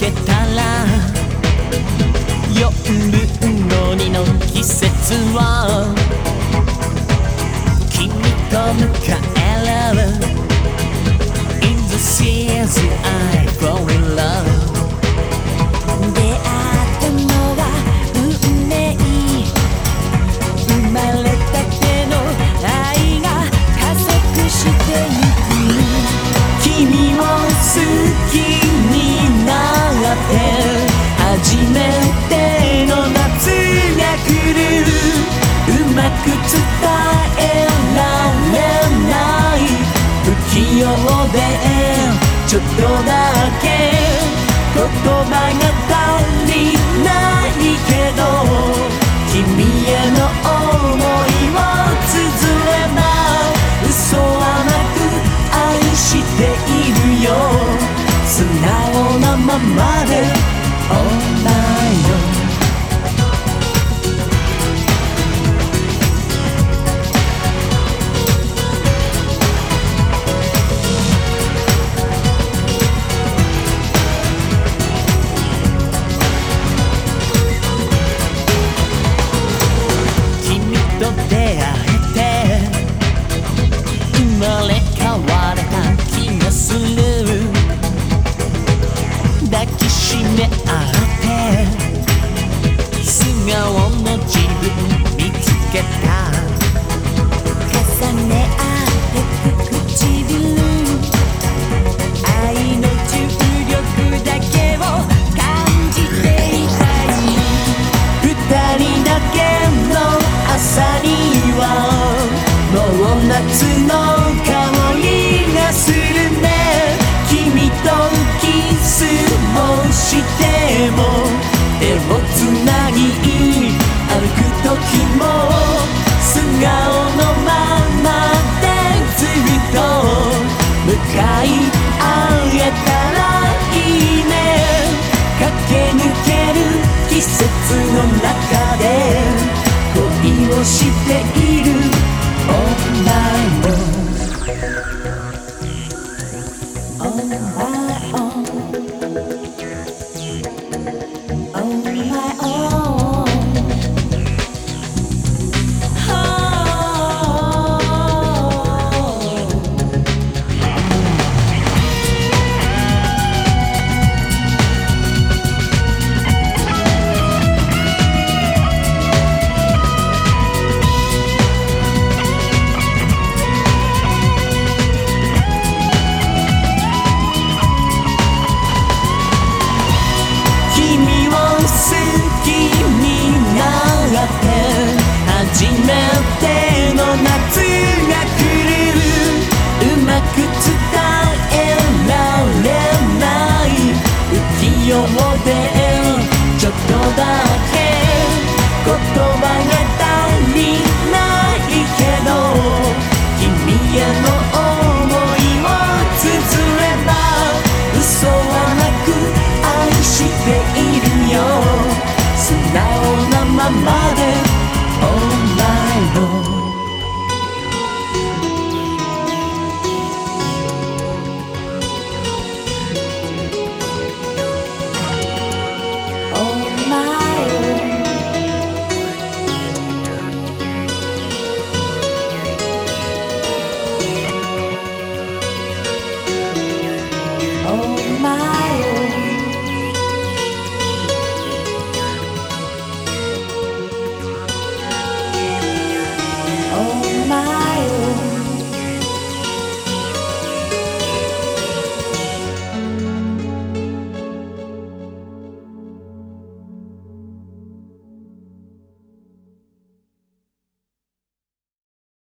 けたら4分の2の季節は君と迎え器用でちょっとだけ言葉が足りないけど君への想いを綴れば嘘はなく愛しているよ。素直なままでわれた気がする抱きしめ合って素顔の自分見つけた重ね合ってく唇愛の重力だけを感じていたい二人だけの朝にはもう夏のいあえたらいいね駆け抜ける季節の中で恋をしている女を On own day.